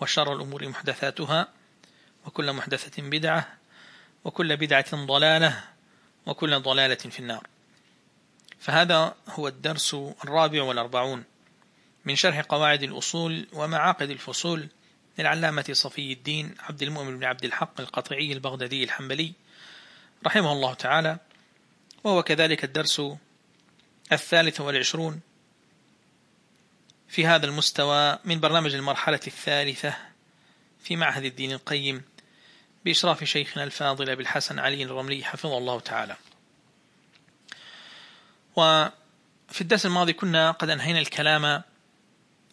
وشر الأمور محدثاتها وكل محدثة بدعة وكل بدعة ضلالة وكل ضلالة في النار. فهذا هو الدرس الرابع والأربعون من شرح قواعد الأصول ومعاقد الفصول للعلامة صفي الدين عبد المؤمن بن عبد الحق القطعي البغدادي الحنبلي رحمه الله تعالى وهو كذلك الدرس الثالث والعشرون في هذا المستوى من برنامج المرحلة الثالثة في معهد الدين القيم بإشراف شيخنا الفاضل بالحسن علي الرملي حفظه الله تعالى. وفي الدرس الماضي كنا قد أنهينا الكلام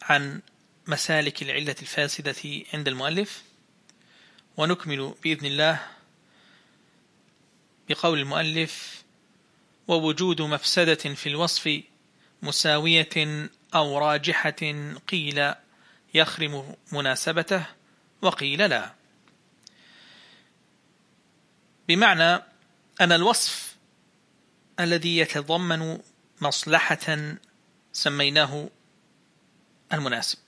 عن مسالك العلة الفاسدة عند المؤلف ونكمل بإذن الله بقول المؤلف ووجود مفسدة في الوصف مساوية أو راجحة قيل يخرم مناسبته وقيل لا. بمعنى أن الوصف الذي يتضمن مصلحة سميناه المناسب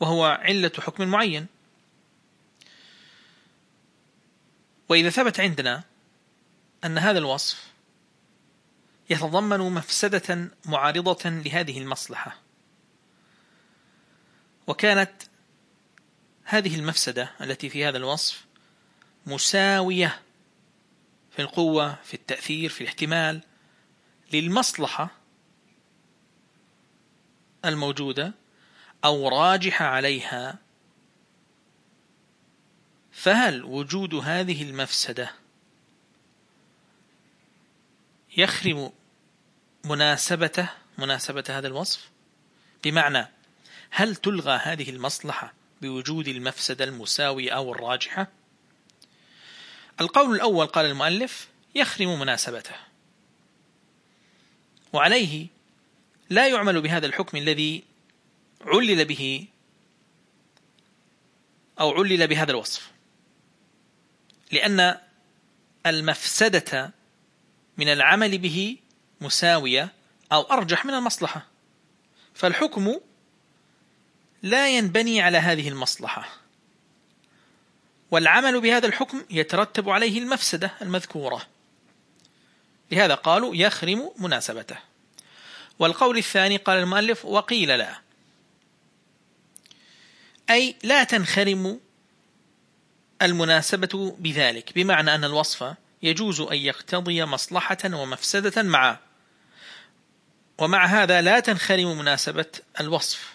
وهو علة حكم معين. وإذا ثبت عندنا أن هذا الوصف يتضمن مفسدة معارضة لهذه المصلحة. وكانت هذه المفسدة التي في هذا الوصف مساوية في القوة في التأثير في الاحتمال للمصلحة الموجودة أو راجحة عليها. فهل وجود هذه المفسدة يخرم مناسبته مناسبة هذا الوصف بمعنى هل تلغى هذه المصلحة بوجود المفسدة المساوية أو الراجحة؟ القول الأول قال المؤلف يخرم مناسبته. وعليه لا يعمل بهذا الحكم الذي علل به أو علل بهذا الوصف. لأن المفسدة من العمل به مساوية أو أرجح من المصلحة. فالحكم لا ينبني على هذه المصلحة. والعمل بهذا الحكم يترتب عليه المفسدة المذكورة. لهذا قالوا يخرم مناسبته. والقول الثاني قال المؤلف وقيل لا. أي لا تنخرم المناسبة بذلك بمعنى أن الوصف يجوز أن يقتضي مصلحة ومفسدة معه. ومع هذا لا تنخرم مناسبة الوصف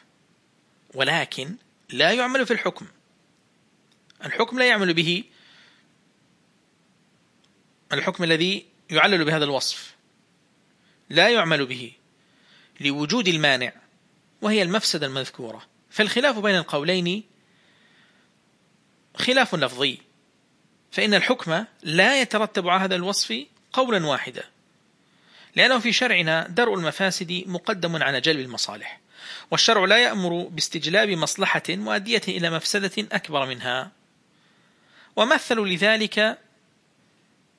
ولكن لا يعمل في الحكم. الحكم لا يعمل به الحكم الذي يعلل بهذا الوصف لا يعمل به لوجود المانع وهي المفسدة المذكورة. فالخلاف بين القولين خلاف لفظي فإن الحكم لا يترتب على هذا الوصف قولا واحدا. لأنه في شرعنا درء المفاسد مقدم على جلب المصالح والشرع لا يأمر باستجلاب مصلحة مؤدية إلى مفسدة أكبر منها. ومثلوا لذلك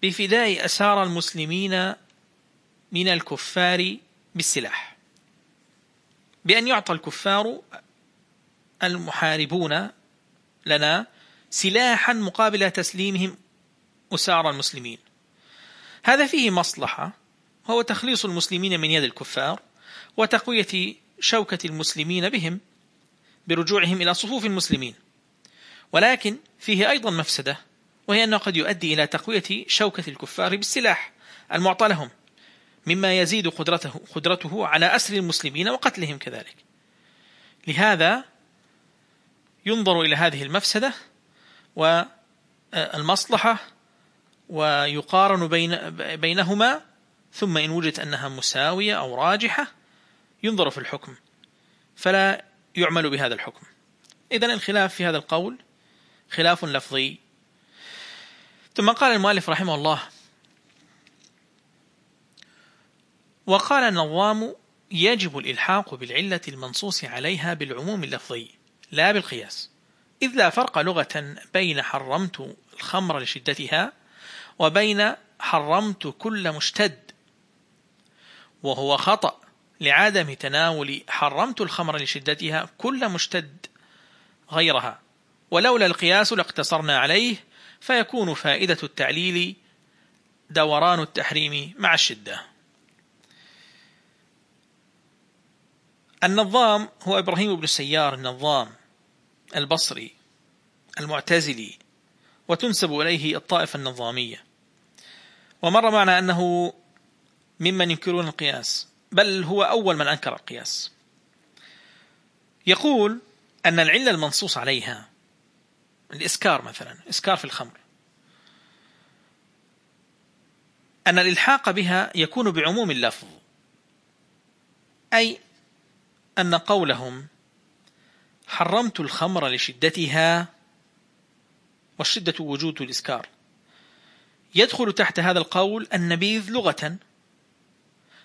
بفداء أسار المسلمين من الكفار بالسلاح بأن يعطى الكفار المحاربون لنا سلاحا مقابل تسليمهم أسار المسلمين. هذا فيه مصلحة وهو تخليص المسلمين من يد الكفار وتقوية شوكة المسلمين بهم برجوعهم إلى صفوف المسلمين. ولكن فيه أيضا مفسدة وهي أنه قد يؤدي إلى تقوية شوكة الكفار بالسلاح المعطى لهم مما يزيد قدرته, قدرته على أسر المسلمين وقتلهم كذلك. لهذا ينظر إلى هذه المفسدة والمصلحة ويقارن بين بينهما ثم إن وجدت أنها مساوية أو راجحة ينظر في الحكم فلا يعمل بهذا الحكم. إذن الخلاف في هذا القول خلاف لفظي. ثم قال المؤلف رحمه الله وقال النظام يجب الإلحاق بالعلة المنصوص عليها بالعموم اللفظي لا بالقياس. إذ لا فرق لغة بين حرمت الخمر لشدتها وبين حرمت كل مشتد وهو خطأ لعدم تناول حرمت الخمر لشدتها كل مشتد غيرها. ولولا القياس لاقتصرنا عليه فيكون فائدة التعليل دوران التحريم مع الشدة. النظام هو إبراهيم بن السيار النظام البصري المعتزلي وتنسب إليه الطائفة النظامية. ومر معنا أنه ممن ينكرون القياس بل هو أول من أنكر القياس. يقول أن العلة المنصوص عليها الإسكار مثلا إسكار في الخمر أن الإلحاق بها يكون بعموم اللفظ أي أن قولهم حرمت الخمر لشدتها والشدة وجود الإسكار. يدخل تحت هذا القول النبيذ لغة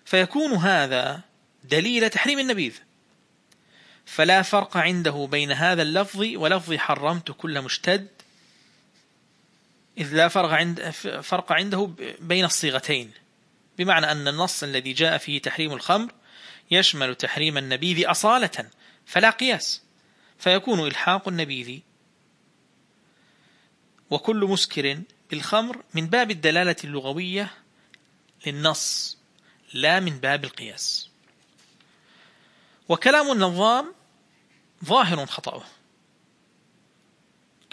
فيكون هذا دليل تحريم النبيذ. فلا فرق عنده بين هذا اللفظ ولفظ حرمت كل مشتد. إذ لا فرق, عند فرق عنده بين الصيغتين. بمعنى أن النص الذي جاء فيه تحريم الخمر يشمل تحريم النبيذ أصالة فلا قياس. فيكون إلحاق النبيذ وكل مسكر بالخمر من باب الدلالة اللغوية للنص. لا من باب القياس. وكلام النظام ظاهر خطأه.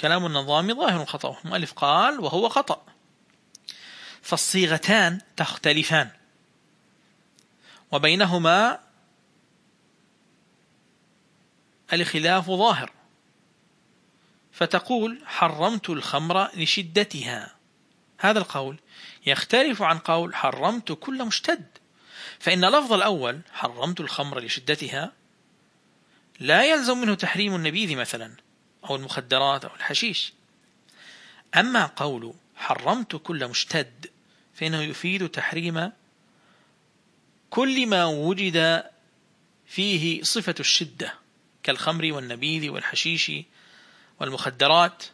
كلام النظام ظاهر خطأه. المؤلف قال وهو خطأ. فالصيغتان تختلفان. وبينهما الخلاف ظاهر. فتقول حرمت الخمر لشدتها. هذا القول يختلف عن قول حرمت كل مشتد. فإن لفظ الأول حرمت الخمر لشدتها لا يلزم منه تحريم النبيذ مثلا أو المخدرات أو الحشيش. أما قول حرمت كل مشتد فإنه يفيد تحريم كل ما وجد فيه صفة الشدة كالخمر والنبيذ والحشيش والمخدرات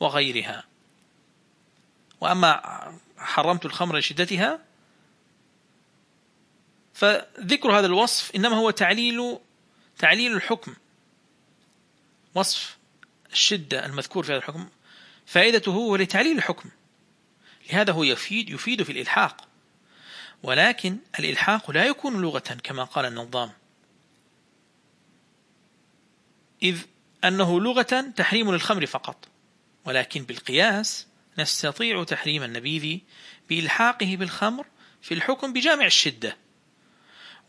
وغيرها. وأما حرمت الخمر لشدتها فذكر هذا الوصف إنما هو تعليل تعليل الحكم. وصف الشدة المذكور في هذا الحكم فائدته هو لتعليل الحكم. لهذا هو يفيد يفيد في الإلحاق. ولكن الإلحاق لا يكون لغة كما قال النظام. إذ أنه لغة تحريم للخمر فقط ولكن بالقياس نستطيع تحريم النبيذ بإلحاقه بالخمر في الحكم بجامع الشدة.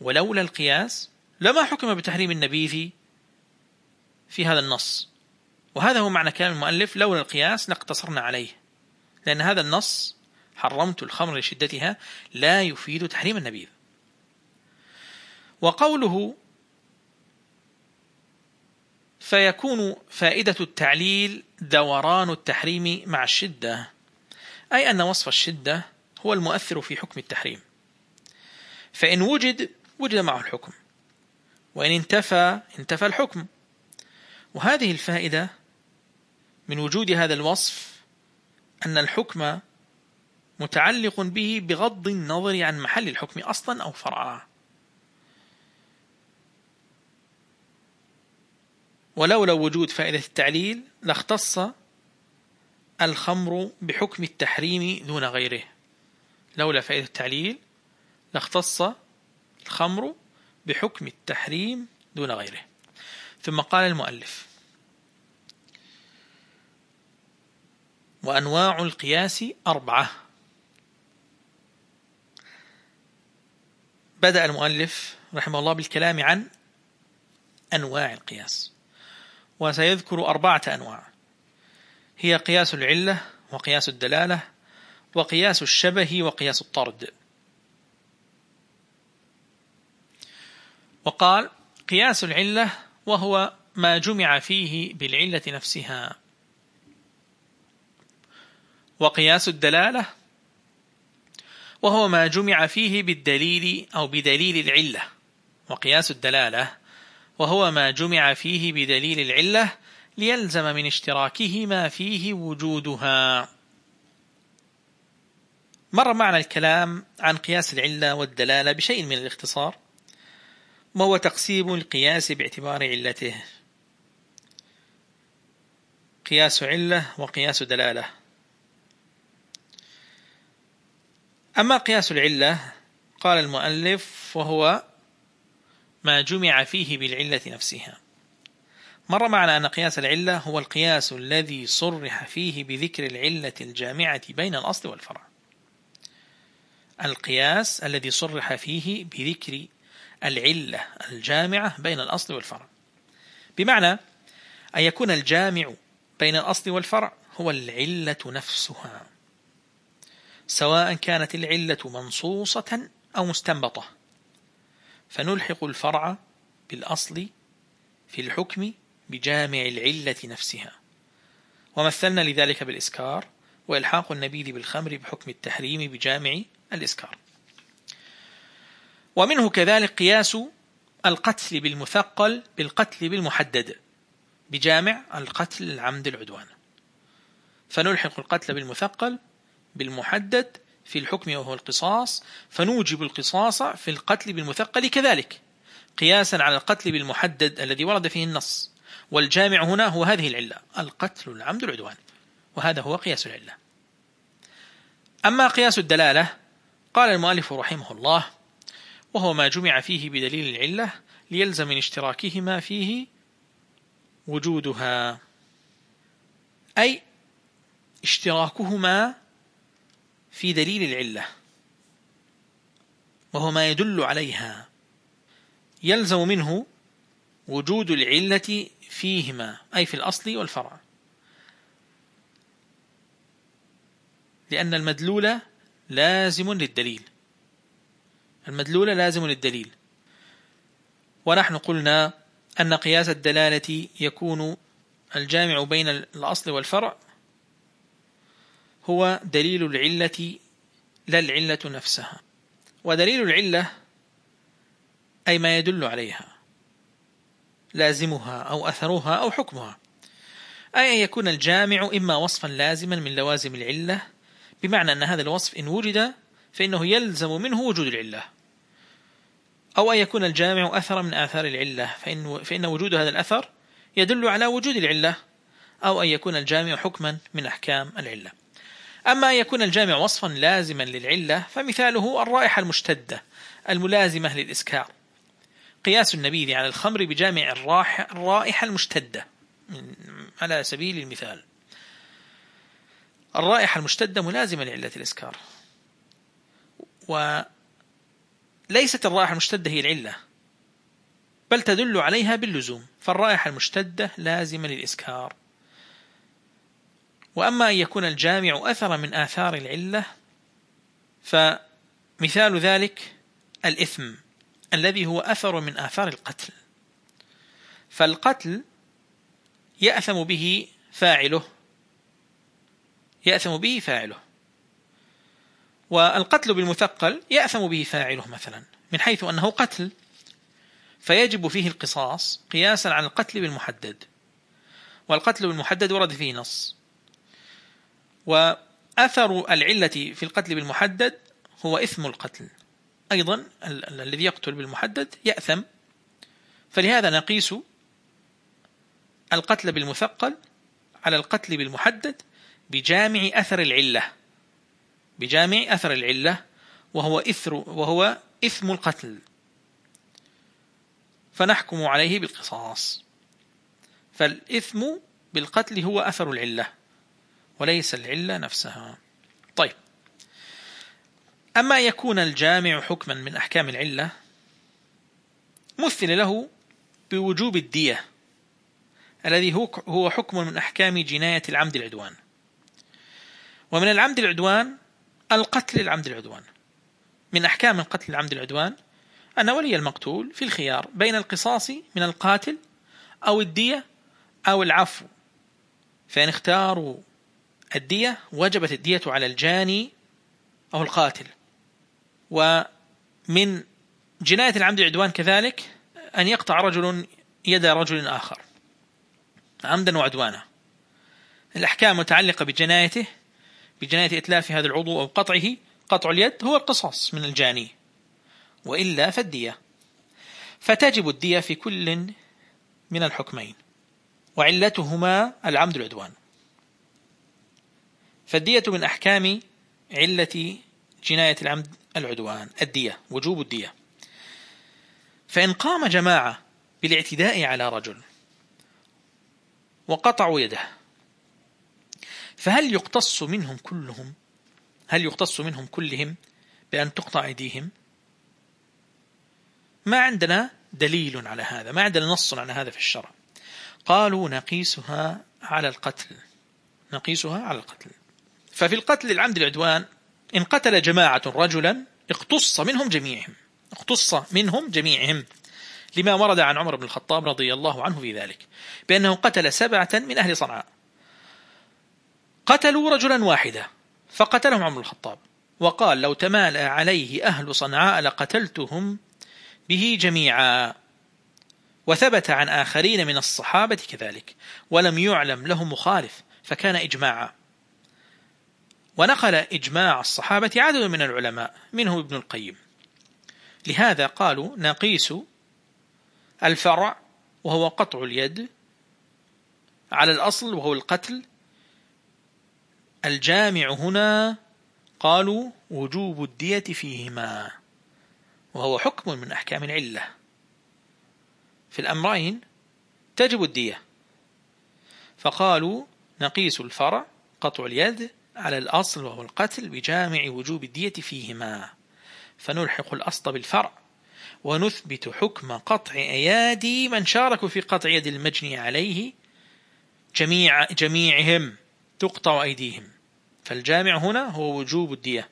ولولا القياس لما حكم بتحريم النبيذ في هذا النص. وهذا هو معنى كلام المؤلف لولا القياس لاقتصرنا عليه. لأن هذا النص حرمت الخمر لشدتها لا يفيد تحريم النبيذ وقوله فيكون فائدة التعليل دوران التحريم مع الشدة أي أن وصف الشدة هو المؤثر في حكم التحريم. فإن وجد وجد معه الحكم. وإن انتفى انتفى الحكم. وهذه الفائدة من وجود هذا الوصف أن الحكم متعلق به بغض النظر عن محل الحكم أصلا أو فرعا. ولولا وجود فائدة التعليل لاختص الخمر بحكم التحريم دون غيره. لولا فائدة التعليل لاختص الخمر بحكم التحريم دون غيره. ثم قال المؤلف وأنواع القياس أربعة. بدأ المؤلف رحمه الله بالكلام عن أنواع القياس وسيذكر أربعة أنواع. هي قياس العلة وقياس الدلالة وقياس الشبه وقياس الطرد. وقال قياس العلة وهو ما جمع فيه بالعلة نفسها. وقياس الدلالة وهو ما جمع فيه بالدليل أو بدليل العلة. وقياس الدلالة وهو ما جمع فيه بدليل العلة ليلزم من اشتراكهما فيه وجودها. مر معنا الكلام عن قياس العلة والدلالة بشيء من الاختصار. وهو تقسيم القياس باعتبار علته؟ قياس علة وقياس دلالة. أما قياس العلة قال المؤلف وهو ما جمع فيه بالعلة نفسها. مر معنا أن قياس العلة هو القياس الذي صرح فيه بذكر العلة الجامعة بين الأصل والفرع. القياس الذي صرح فيه بذكر العلة الجامعة بين الأصل والفرع. بمعنى أن يكون الجامع بين الأصل والفرع هو العلة نفسها سواء كانت العلة منصوصة أو مستنبطة. فنلحق الفرع بالأصل في الحكم بجامع العلة نفسها. ومثلنا لذلك بالإسكار وإلحاق النبيذ بالخمر بحكم التحريم بجامع الإسكار. ومنه كذلك قياس القتل بالمثقل بالقتل بالمحدد بجامع القتل العمد العدوان. فنلحق القتل بالمثقل بالمحدد في الحكم وهو القصاص فنوجب القصاص في القتل بالمثقل كذلك قياسا على القتل بالمحدد الذي ورد فيه النص. والجامع هنا هو هذه العلة القتل العمد العدوان وهذا هو قياس العلة. أما قياس الدلالة قال المؤلف رحمه الله وهو ما جمع فيه بدليل العلة ليلزم من اشتراكهما فيه وجودها. أي اشتراكهما في دليل العلة وهو ما يدل عليها. يلزم منه وجود العلة فيهما أي في الأصل والفرع. لأن المدلول لازم للدليل. المدلول لازم للدليل. ونحن قلنا أن قياس الدلالة يكون الجامع بين الأصل والفرع هو دليل العلة لا العلة نفسها. ودليل العلة أي ما يدل عليها لازمها أو أثرها أو حكمها. أي أن يكون الجامع إما وصفا لازما من لوازم العلة بمعنى أن هذا الوصف إن وجد فإنه يلزم منه وجود العلة. أو أن يكون الجامع أثر من آثار العلة. فإن, فإن وجود هذا الأثر يدل على وجود العلة أو أن يكون الجامع حكما من أحكام العلة. أما أن يكون الجامع وصفا لازما للعلة فمثاله الرائحة المشتدة الملازمة للإسكار. قياس النبيذ على الخمر بجامع الرائحة المشتدة. على سبيل المثال. الرائحة المشتدة ملازمة لعلة الإسكار. وليست الرائحة المشتدة هي العلة بل تدل عليها باللزوم فالرائحة المشتدة لازمة للإسكار. وأما أن يكون الجامع أثر من آثار العلة فمثال ذلك الإثم الذي هو أثر من آثار القتل. فالقتل يأثم به فاعله يأثم به فاعله. والقتل بالمثقل يأثم به فاعله مثلا من حيث أنه قتل. فيجب فيه القصاص قياسا على القتل بالمحدد. والقتل بالمحدد ورد فيه نص. وأثر العلة في القتل بالمحدد هو إثم القتل. أيضا الذي يقتل بالمحدد يأثم. فلهذا نقيس القتل بالمثقل على القتل بالمحدد بجامع أثر العلة. بجامع أثر العلة وهو إثر وهو إثم القتل. فنحكم عليه بالقصاص. فالإثم بالقتل هو أثر العلة وليس العلة نفسها. طيب. أما يكون الجامع حكما من أحكام العلة مثل له بوجوب الدية الذي هو حكم من أحكام جناية العمد العدوان. ومن العمد العدوان القتل العمد العدوان. من أحكام القتل العمد العدوان أن ولي المقتول في الخيار بين القصاص من القاتل أو الدية أو العفو. فإن اختاروا الدية وجبت الدية على الجاني أو القاتل. ومن جناية العمد العدوان كذلك أن يقطع رجل يد رجل آخر. عمدا وعدوانا. الأحكام متعلقة بجنايته بجناية إتلاف هذا العضو أو قطعه قطع اليد هو القصاص من الجاني وإلا فالدية. فتجب الدية في كل من الحكمين وعلتهما العمد العدوان. فالدية من أحكام علة جناية العمد العدوان الدية وجوب الدية. فإن قام جماعة بالاعتداء على رجل وقطعوا يده فهل يقتص منهم كلهم؟ هل يقتص منهم كلهم بأن تقطع أيديهم؟ ما عندنا دليل على هذا ما عندنا نص على هذا في الشرع. قالوا نقيسها على القتل نقيسها على القتل. ففي القتل العمد العدوان إن قتل جماعة رجلا اقتص منهم جميعهم اقتص منهم جميعهم. لما ورد عن عمر بن الخطاب رضي الله عنه في ذلك بأنه قتل سبعة من أهل صنعاء. قتلوا رجلا واحدا فقتلهم عمر الخطاب. وقال لو تمالأ عليه أهل صنعاء لقتلتهم به جميعا. وثبت عن آخرين من الصحابة كذلك ولم يعلم له مخالف فكان إجماعا. ونقل إجماع الصحابة عدد من العلماء منهم ابن القيم. لهذا قالوا نقيس الفرع وهو قطع اليد على الأصل وهو القتل الجامع هنا قالوا وجوب الدية فيهما وهو حكم من أحكام العلة. في الأمرين تجب الدية. فقالوا نقيس الفرع قطع اليد على الأصل وهو القتل بجامع وجوب الدية فيهما. فنلحق الأصل بالفرع ونثبت حكم قطع أيادي من شاركوا في قطع يد المجني عليه جميع جميعهم. تقطع أيديهم. فالجامع هنا هو وجوب الدية.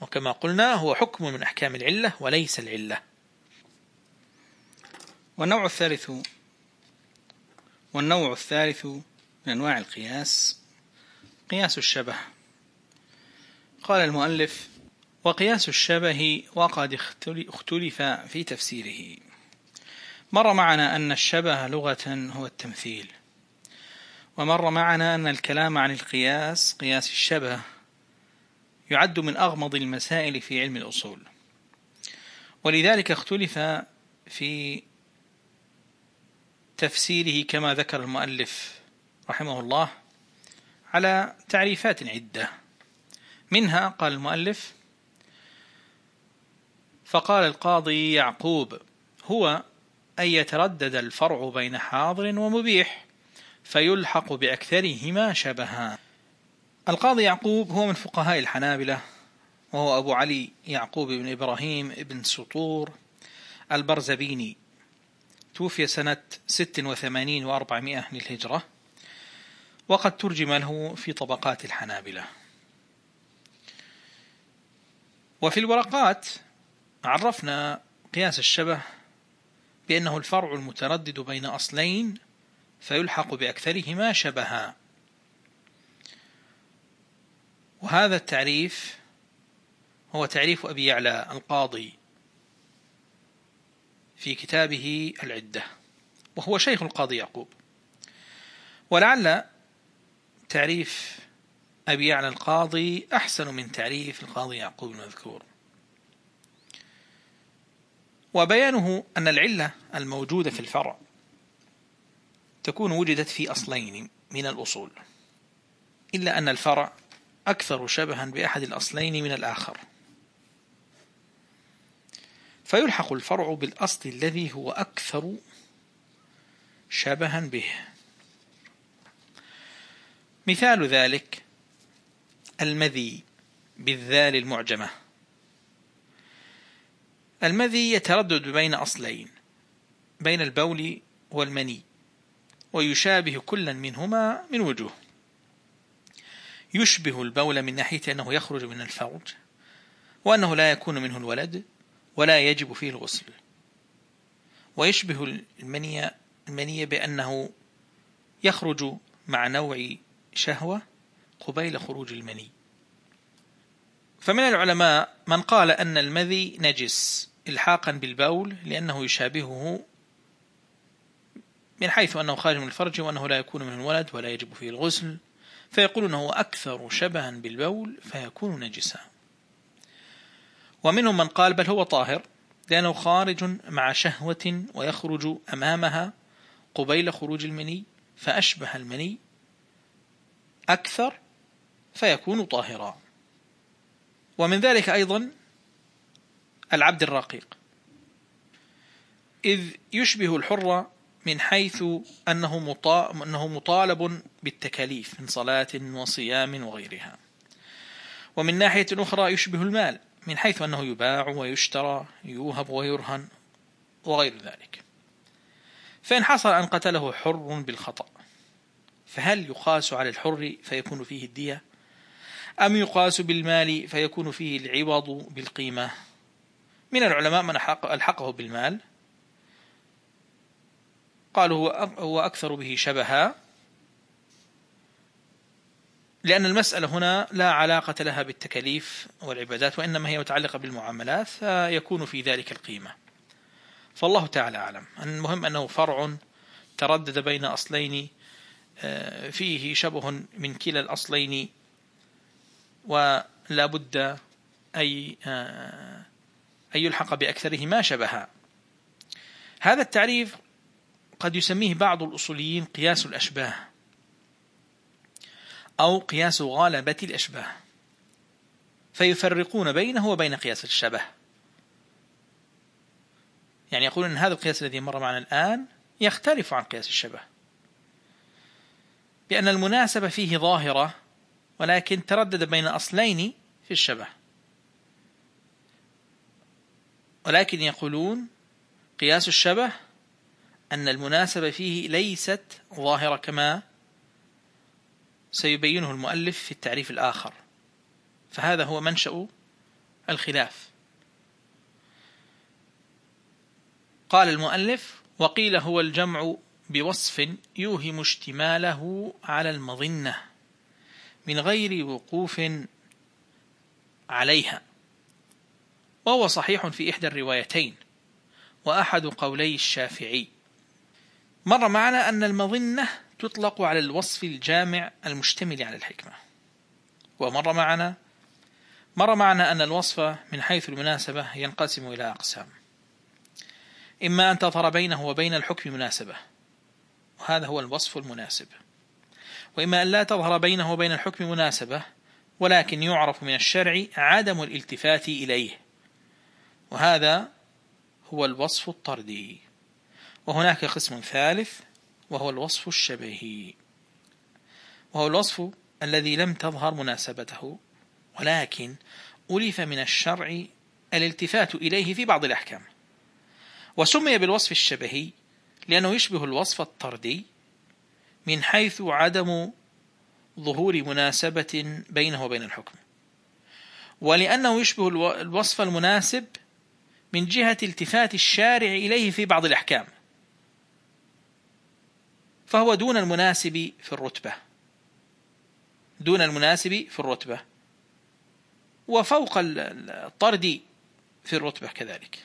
وكما قلنا هو حكم من أحكام العلة وليس العلة. والنوع الثالث والنوع الثالث من أنواع القياس قياس الشبه. قال المؤلف وقياس الشبه وقد اختلف في تفسيره. مر معنا أن الشبه لغة هو التمثيل. ومر معنا أن الكلام عن القياس قياس الشبه يعد من أغمض المسائل في علم الأصول. ولذلك اختلف في تفسيره كما ذكر المؤلف رحمه الله على تعريفات عدة. منها قال المؤلف فقال القاضي يعقوب هو أن يتردد الفرع بين حاضر ومبيح فيلحق بأكثرهما شبها. القاضي يعقوب هو من فقهاء الحنابلة وهو أبو علي يعقوب بن إبراهيم بن سطور البرزبيني. توفي سنة 86 وأربعمائة للهجرة وقد ترجم له في طبقات الحنابلة. وفي الورقات عرفنا قياس الشبه بأنه الفرع المتردد بين أصلين فيلحق بأكثرهما شبها. وهذا التعريف هو تعريف أبي يعلى القاضي في كتابه العدة وهو شيخ القاضي يعقوب. ولعل تعريف أبي يعلى القاضي أحسن من تعريف القاضي يعقوب المذكور. وبيانه أن العلة الموجودة في الفرع تكون وجدت في أصلين من الأصول إلا أن الفرع أكثر شبها بأحد الأصلين من الآخر. فيلحق الفرع بالأصل الذي هو أكثر شبها به. مثال ذلك المذي بالذال المعجمة. المذي يتردد بين أصلين بين البول والمني. ويشابه كلا منهما من وجوه. يشبه البول من ناحية أنه يخرج من الفرج وأنه لا يكون منه الولد ولا يجب فيه الغسل. ويشبه المني المنية بأنه يخرج مع نوع شهوة قبيل خروج المني. فمن العلماء من قال أن المذي نجس إلحاقا بالبول لأنه يشابهه من حيث أنه خارج من الفرج وأنه لا يكون من الولد ولا يجب فيه الغسل فيقولون هو أكثر شبها بالبول فيكون نجسا. ومنهم من قال بل هو طاهر لأنه خارج مع شهوة ويخرج أمامها قبيل خروج المني فأشبه المني أكثر فيكون طاهرا. ومن ذلك أيضا العبد الرقيق. إذ يشبه الحر من حيث أنه أنه مطالب بالتكاليف من صلاة وصيام وغيرها. ومن ناحية أخرى يشبه المال من حيث أنه يباع ويشترى يوهب ويرهن وغير ذلك. فإن حصل أن قتله حر بالخطأ فهل يقاس على الحر فيكون فيه الدية؟ أم يقاس بالمال فيكون فيه العوض بالقيمة؟ من العلماء من ألحقه بالمال قالوا هو أكثر به شبها. لأن المسألة هنا لا علاقة لها بالتكاليف والعبادات وإنما هي متعلقة بالمعاملات فيكون في ذلك القيمة. فالله تعالى أعلم. المهم أنه فرع تردد بين أصلين آه، فيه شبه من كلا الأصلين ولا بد أي آه، أن يلحق بأكثرهما شبها. هذا التعريف قد يسميه بعض الأصوليين قياس الأشباه أو قياس غالبة الأشباه فيفرقون بينه وبين قياس الشبه. يعني يقولون أن هذا القياس الذي مر معنا الآن يختلف عن قياس الشبه بأن المناسبة فيه ظاهرة ولكن تردد بين أصلين في الشبه. ولكن يقولون قياس الشبه أن المناسبة فيه ليست ظاهرة كما سيبينه المؤلف في التعريف الآخر. فهذا هو منشأ الخلاف. قال المؤلف وقيل هو الجمع بوصف يوهم اشتماله على المظنة من غير وقوف عليها. وهو صحيح في إحدى الروايتين. وأحد قولي الشافعي. مر معنا أن المظنة تطلق على الوصف الجامع المشتمل على الحكمة. ومر معنا مر معنا أن الوصف من حيث المناسبة ينقسم إلى أقسام. إما أن تظهر بينه وبين الحكم مناسبة. وهذا هو الوصف المناسب. وإما أن لا تظهر بينه وبين الحكم مناسبة ولكن يعرف من الشرع عدم الالتفات إليه. وهذا هو الوصف الطردي. وهناك قسم ثالث وهو الوصف الشبهي. وهو الوصف الذي لم تظهر مناسبته ولكن ألف من الشرع الالتفات إليه في بعض الأحكام. وسمي بالوصف الشبهي لأنه يشبه الوصف الطردي من حيث عدم ظهور مناسبة بينه وبين الحكم. ولأنه يشبه الوصف المناسب من جهة التفات الشارع إليه في بعض الأحكام. فهو دون المناسب في الرتبة. دون المناسب في الرتبة. وفوق الطرد في الرتبة كذلك.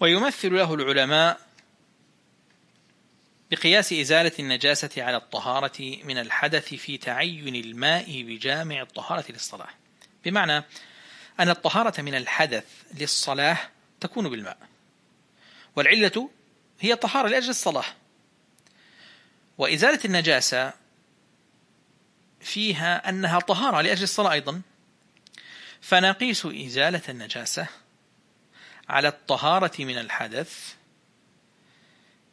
ويمثل له العلماء بقياس إزالة النجاسة على الطهارة من الحدث في تعين الماء بجامع الطهارة للصلاة. بمعنى أن الطهارة من الحدث للصلاة تكون بالماء. والعلة هي الطهارة لأجل الصلاة. وإزالة النجاسة فيها أنها طهارة لأجل الصلاة أيضا. فنقيس إزالة النجاسة على الطهارة من الحدث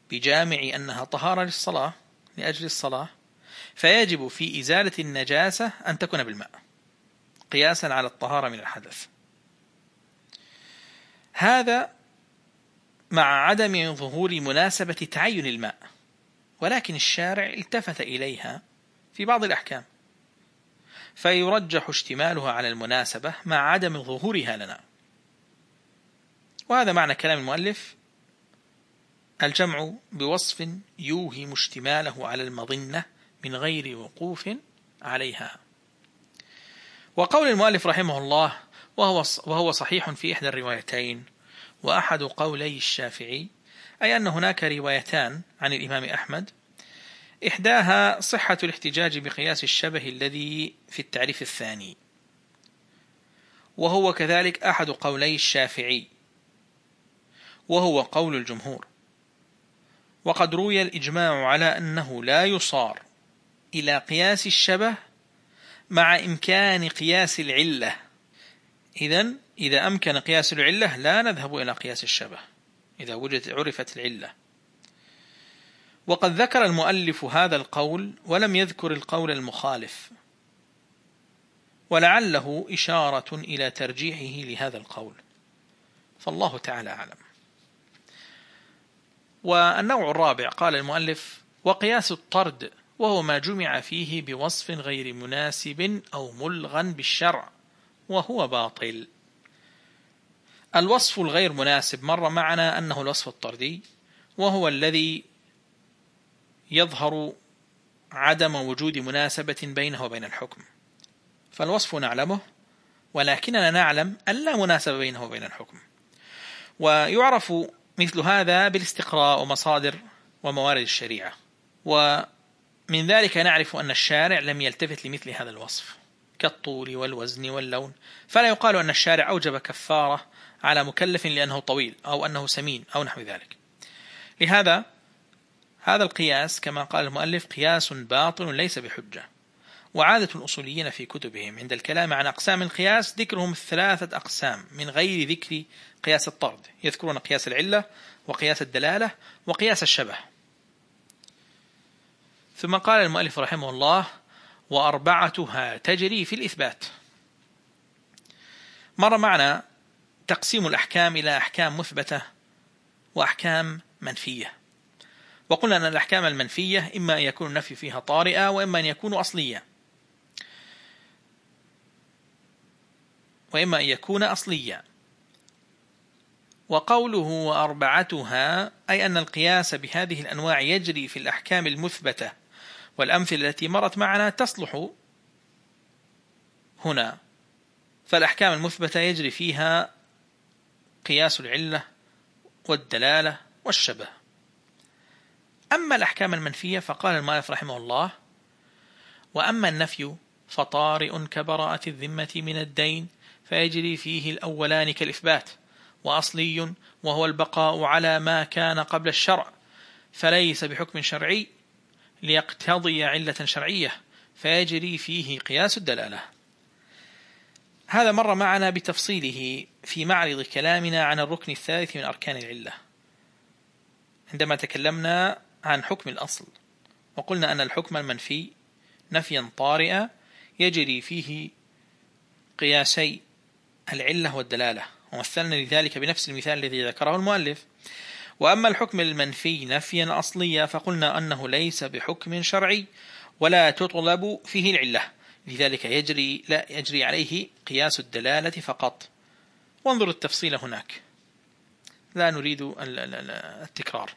بجامع أنها طهارة للصلاة لأجل الصلاة. فيجب في إزالة النجاسة أن تكون بالماء قياسا على الطهارة من الحدث. هذا مع عدم ظهور مناسبة تعين الماء. ولكن الشارع التفت إليها في بعض الأحكام. فيرجح اشتمالها على المناسبة مع عدم ظهورها لنا. وهذا معنى كلام المؤلف الجمع بوصف يوهم اشتماله على المظنة من غير وقوف عليها. وقول المؤلف رحمه الله وهو, صحيح في إحدى الروايتين وأحد قولي الشافعي أي أن هناك روايتان عن الإمام أحمد. إحداها صحة الاحتجاج بقياس الشبه الذي في التعريف الثاني. وهو كذلك أحد قولي الشافعي. وهو قول الجمهور. وقد روي الإجماع على أنه لا يصار إلى قياس الشبه مع إمكان قياس العلة. إذا إذا أمكن قياس العلة لا نذهب إلى قياس الشبه. إذا وجدت عرفت العلة. وقد ذكر المؤلف هذا القول ولم يذكر القول المخالف. ولعله إشارة إلى ترجيحه لهذا القول. فالله تعالى أعلم. والنوع الرابع قال المؤلف وقياس الطرد وهو ما جمع فيه بوصف غير مناسب أو ملغا بالشرع وهو باطل. الوصف الغير مناسب مر معنا أنه الوصف الطردي وهو الذي يظهر عدم وجود مناسبة بينه وبين الحكم. فالوصف نعلمه ولكننا نعلم أن لا مناسبة بينه وبين الحكم. ويعرف مثل هذا بالاستقراء ومصادر وموارد الشريعة. ومن ذلك نعرف أن الشارع لم يلتفت لمثل هذا الوصف كالطول والوزن واللون. فلا يقال أن الشارع أوجب كفارة على مكلف لأنه طويل أو أنه سمين أو نحو ذلك. لهذا هذا القياس كما قال المؤلف قياس باطل ليس بحجة. وعادة الأصوليين في كتبهم عند الكلام عن أقسام القياس ذكرهم ثلاثة أقسام من غير ذكر قياس الطرد. يذكرون قياس العلة وقياس الدلالة وقياس الشبه. ثم قال المؤلف رحمه الله وأربعتها تجري في الإثبات مر معنا تقسيم الأحكام إلى أحكام مثبتة وأحكام منفية. وقلنا أن الأحكام المنفية إما أن يكون النفي فيها طارئة وإما أن يكون أصلية. وإما أن يكون أصليا وقوله وأربعتها أي أن القياس بهذه الأنواع يجري في الأحكام المثبتة والأمثلة التي مرت معنا تصلح هنا. فالأحكام المثبتة يجري فيها قياس العلة والدلالة والشبه. أما الأحكام المنفية فقال المؤلف رحمه الله وأما النفي فطارئ كبراءة الذمة من الدين فيجري فيه الأولان كالإثبات وأصلي وهو البقاء على ما كان قبل الشرع فليس بحكم شرعي ليقتضي علة شرعية فيجري فيه قياس الدلالة. هذا مر معنا بتفصيله في معرض كلامنا عن الركن الثالث من أركان العلة. عندما تكلمنا عن حكم الأصل وقلنا أن الحكم المنفي نفيا طارئا يجري فيه قياسي العلة والدلالة. ومثلنا لذلك بنفس المثال الذي ذكره المؤلف. وأما الحكم المنفي نفيا أصليا فقلنا أنه ليس بحكم شرعي ولا تطلب فيه العلة. لذلك يجري لا يجري عليه قياس الدلالة فقط. وانظر التفصيل هناك. لا نريد التكرار.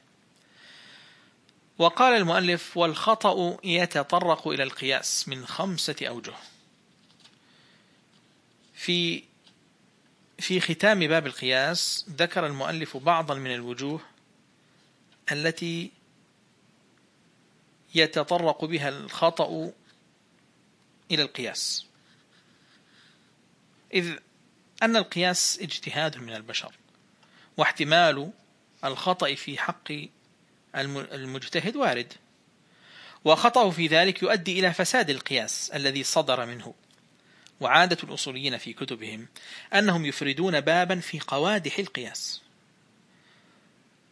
وقال المؤلف والخطأ يتطرق إلى القياس من خمسة أوجه. في في ختام باب القياس ذكر المؤلف بعضا من الوجوه التي يتطرق بها الخطأ إلى القياس. إذ أن القياس اجتهاد من البشر واحتمال الخطأ في حق المجتهد وارد. وخطأه في ذلك يؤدي إلى فساد القياس الذي صدر منه. وعادة الأصوليين في كتبهم أنهم يفردون بابا في قوادح القياس.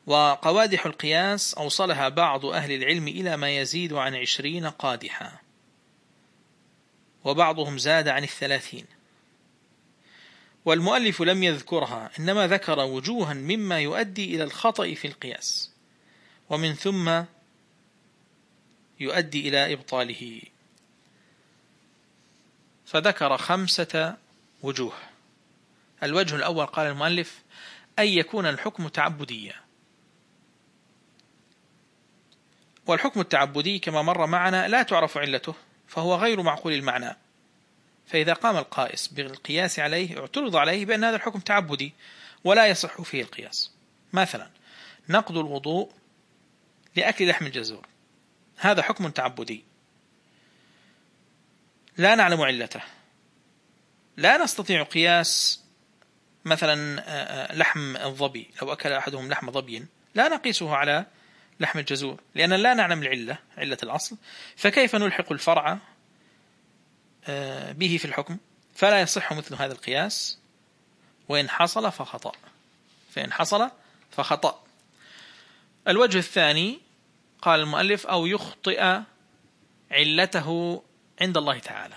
وقوادح القياس أوصلها بعض أهل العلم إلى ما يزيد عن عشرين قادحا. وبعضهم زاد عن الثلاثين. والمؤلف لم يذكرها إنما ذكر وجوها مما يؤدي إلى الخطأ في القياس. ومن ثم يؤدي إلى إبطاله. فذكر خمسة وجوه. الوجه الأول قال المؤلف أن يكون الحكم تعبديا. والحكم التعبدي كما مر معنا لا تعرف علته. فهو غير معقول المعنى. فإذا قام القائس بالقياس عليه اعترض عليه بأن هذا الحكم تعبدي ولا يصح فيه القياس. مثلا نقض الوضوء لأكل لحم الجزور. هذا حكم تعبدي. لا نعلم علته. لا نستطيع قياس مثلا آه، آه، لحم الظبي. لو أكل أحدهم لحم ظبي لا نقيسه على لحم الجزور لأن لا نعلم العلة علة الأصل. فكيف نلحق الفرع آه، به في الحكم؟ فلا يصح مثل هذا القياس. وإن حصل فخطأ. فإن حصل فخطأ. الوجه الثاني قال المؤلف أو يخطئ علته عند الله تعالى.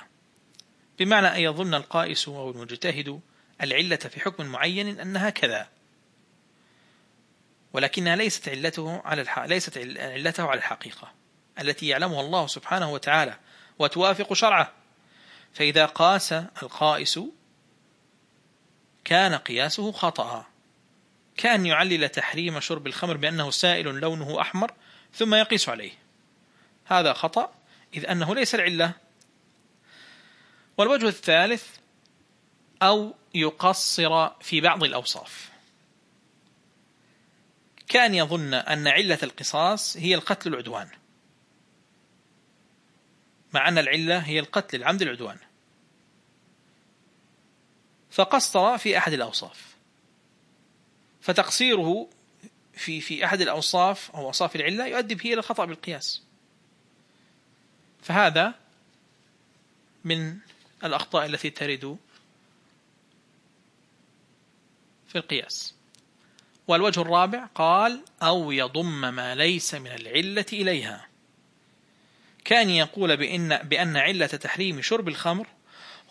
بمعنى أن يظن القائس أو المجتهد العلة في حكم معين أنها كذا. ولكنها ليست علته على الح... ليست علته على الحقيقة التي يعلمها الله سبحانه وتعالى وتوافق شرعه. فإذا قاس القائس كان قياسه خطأ. كان يعلل تحريم شرب الخمر بأنه سائل لونه أحمر ثم يقيس عليه. هذا خطأ إذ أنه ليس العلة. والوجه الثالث أو يقصر في بعض الأوصاف. كان يظن أن علة القصاص هي القتل العدوان. مع أن العلة هي القتل العمد العدوان. فقصر في أحد الأوصاف. فتقصيره في في أحد الأوصاف أو أوصاف العلة يؤدي به إلى الخطأ بالقياس. فهذا من الأخطاء التي ترد في القياس. والوجه الرابع قال أو يضم ما ليس من العلة إليها. كان يقول بأن, بأن علة تحريم شرب الخمر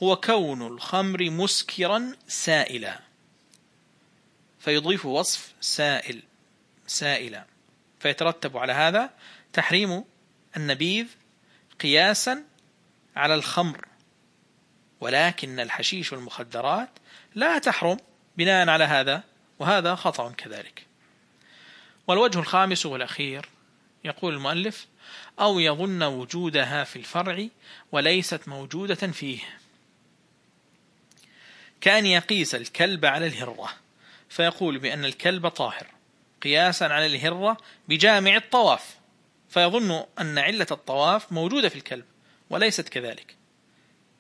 هو كون الخمر مسكرا سائلا. فيضيف وصف سائل سائلا. فيترتب على هذا تحريم النبيذ قياسا على الخمر. ولكن الحشيش والمخدرات لا تحرم بناء على هذا وهذا خطأ كذلك. والوجه الخامس والأخير يقول المؤلف أو يظن وجودها في الفرع وليست موجودة فيه. كان يقيس الكلب على الهرة فيقول بأن الكلب طاهر قياسا على الهرة بجامع الطواف فيظن أن علة الطواف موجودة في الكلب وليست كذلك.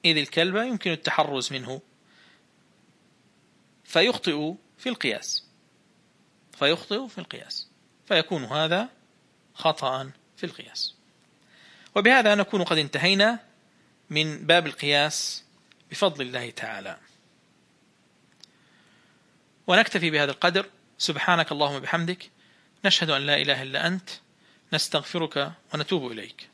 إذ الكلب يمكن التحرز منه فيخطئ في القياس. فيخطئ في القياس. فيكون هذا خطأ في القياس. وبهذا نكون قد انتهينا من باب القياس بفضل الله تعالى. ونكتفي بهذا القدر. سبحانك اللهم بحمدك نشهد أن لا إله إلا أنت. نستغفرك ونتوب إليك.